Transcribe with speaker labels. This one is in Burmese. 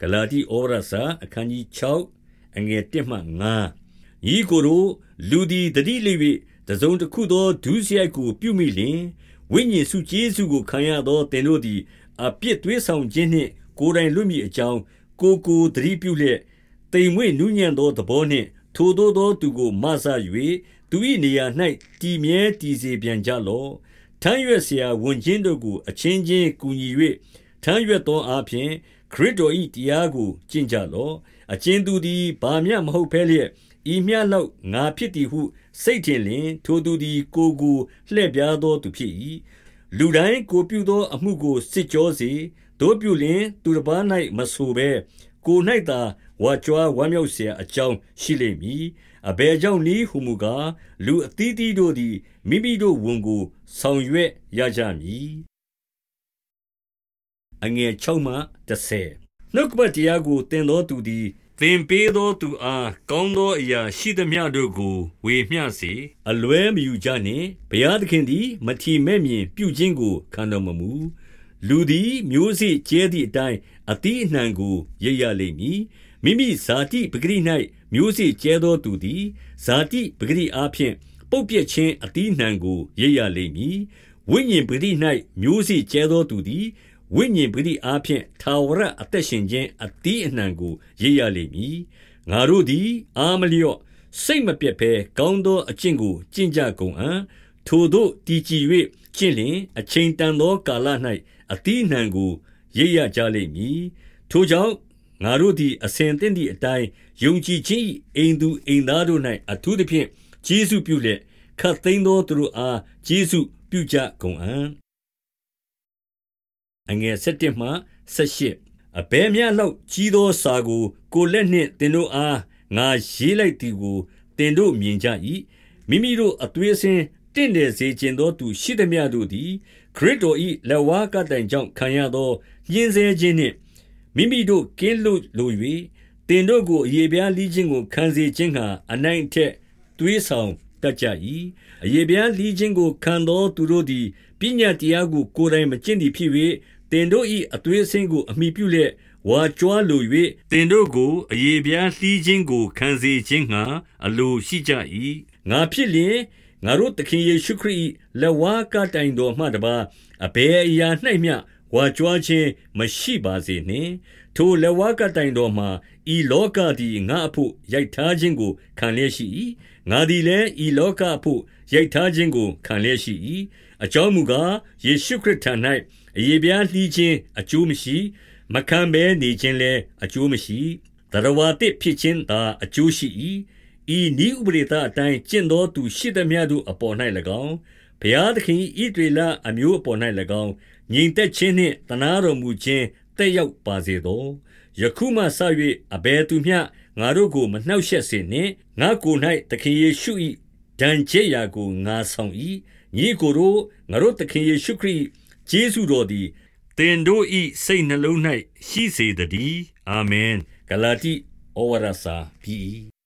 Speaker 1: ဂလာတိဩဝါဒစာအခန်းကြီး6အငယ်1မှ9ညီကိုတို့လူသည်တတိလိ၍တစုံတစ်ခုသောဒုစရိုက်ကိုပြုမိလျင်ဝိညာဉ်စုကျေးဇူးကိုခံရသောသင်တို့သည်အပြစ်သွေးဆောင်ခြင်းနှင့်ကိုယ်တိုင်လွတ်မိအကြောင်းကိုကိုတတိပြုလျက်တိမ်မွေ့နူးညံ့သောသဘောနှင့်ထိုသောသောသူကိုမဆ၍သူ၏နေရာ၌တည်မြဲတည်စေပြန်ကြလော့ထမ်းရွက်เสียဝန်ချင်းတို့ကိုအချင်းချင်းကူညီ၍ထမ်းရွက်သောအဖြစ် ခရစ်တော်၏တရားကိုကျင့်ကြလော့အချင်းသူသည်ဘာမျှမဟုတ်ဖဲလျက်ဤမျှလောက်ငါဖြစ်သည်ဟုစိတ်ထင်လျင်ထိုသူသည်ကိုကိုလှည့်ပြားသောသူဖြစ်၏လူတိုင်းကိုပြုသောအမှုကိုစစ်ကြောစေတို့ပြုလျင်သူတစ်ပါး၌မဆိုဘဲကို၌သာဝါကြွားဝမ်းမြောက်เสียအကြောင်းရှိလိမ့်မည်အဘယ်ကြောင့်နည်းဟုမူကားလူအသီးသီးတို့သည်မိမိတို့ဝန်ကိုဆောင်ရွက်ရကြမည် အငယ်6မှ10နှုတ်ကပတ်တရားကိုသင်သောသူသည်သင်ပေးသောသူအားကောင်းသောအရာရှိသမျှတို့ကိုဝေမျှစေအလွဲမယူကြနှင့်ဘုရားသခင်သည်မထီမဲ့မြင်ပြုခြင်းကိုခံတော်မမူလူသည်မျိုးစေ့ကျဲသည့်အတိုင်းအတိအနှံကိုရရလိမ့်မည်မိမိဇာတိပဂရိ၌မျိုးစေ့ကျဲသောသူသည်ဇာတိပဂရိအားဖြင့်ပုတ်ပြက်ခြင်းအတိနှံကိုရရလိမ့်မည်ဝိညာဉ်ပဂရိ၌မျိုးစေ့ကျဲသောသူသည် ဝိညာဉ်ပဂရိအားဖြင့်သာဝရအသက်ရှင်ခြင်းအတိအနှံကိုရရလိမ့်မည်ငါတို့သည် အာမလျော့စိတ်မပြတ်ဘဲကောင်းသောအကျင့်ကိုကျင့်ကြကုန်အံ့ထိုတို့တည်ကြည်၍ကျင့်လျင်အချိန်တန်သောကာလ၌အတိအနှံကိုရရကြလိမ့်မည်ထိုကြောင့်ငါတို့သည်အစဉ်သင့်သည့်အတိုင်းယုံကြည်ခြင်း၏အိမ်သူအိမ်သားတို့၌အထူးသဖြင့်ကျေးဇူးပြုလျက်ခတ်သိမ်းသောသူတို့အားကျေးဇူးပြုကြကုန်အံ့ အငယ်7မှ18အဘဲများလောက်ကြီးသောစာကို ကိုလက်နှင့်တင်တို့အားငါရေးလိုက်သည်ကိုတင်တို့မြင်ကြ၏မိမိတို့အသွေးဆင်းတင့်တယ်စေခြင်းသောသူရှိသမျှတို့သည်ခရစ်တော်၏လက်ဝါးကတိုင်ကြောင့်ခံရသောညှင်းဆဲခြင်းနှင့်မိမိတို့ကင်းလွတ်လို၍တင်တို့ကိုအယေပြားလီးခြင်းကိုခံစေခြင်းဟာအနိုင်ထက်သွေးဆောင် တတ်ကြ၏အယေပြားလီးခြင်းကိုခံသောသူတို့သည်ပညာတရားကိုကိုယ်တိုင်မကျင့်သည်ဖြစ်၍တင်တို့၏အသွေးအဆင်းကိုအမိပြုလျက်ဝါကြွားလို၍တင်တို့ကိုအယေပြားလှီးခြင်းကိုခံစေခြင်းငှာအလိုရှိကြ၏ငါဖြစ်လျင်ငါတို့သခင်ယေရှုခရစ်၏လက်ဝါးကတိုင်တော်မှတပါအဘယ်အရာ၌မျှ ဝါကြွားခြင်းမရှိပါစေနှင့်ထိုလက်ဝါးကတိုင်တော်မှာဤလောကသည်ငါအဖို့ရိုက်ထားခြင်းကိုခံလျက်ရှိ၏ငါသည်လည်းဤလောကအဖို့ရိုက်ထားခြင်းကိုခံလျက်ရှိ၏အကြောင်းမူကားယေရှုခရစ်ထံ၌အယေပြားလှီးခြင်းအကျိုးမရှိမခံဘဲနေခြင်းလည်းအကျိုးမရှိတရဝါတစ်ဖြစ်ခြင်းသာအကျိုးရှိ၏ဤနိဥပရိသအတိုင်းကျင့်သောသူရှိသမျှတို့အပေါ်၌၎င်း ဘုရားသခင်ဤတွေလအမျိုးအပေါ်၌၎င်းငြိမ်သက်ခြင်းနှင့်တနာတော်မူခြင်းတက်ရောက်ပါစေသောယခုမှစ၍အဘယ်သူမျှငါတို့ကိုမနှောက်ယှက်စေနှင့်ငါကိုယ်၌သခင်ယေရှု၏ဒဏ်ချက်ရာကိုငါဆောင်၏ညီကိုတို့ငါတို့သခင်ယေရှုခရစ်ကျေးဇူးတော်သည်တင်တို့၏စိတ်နှလုံး၌ရှိစေတည်းအာမင်ဂလာတိဩဝါဒစာပြီး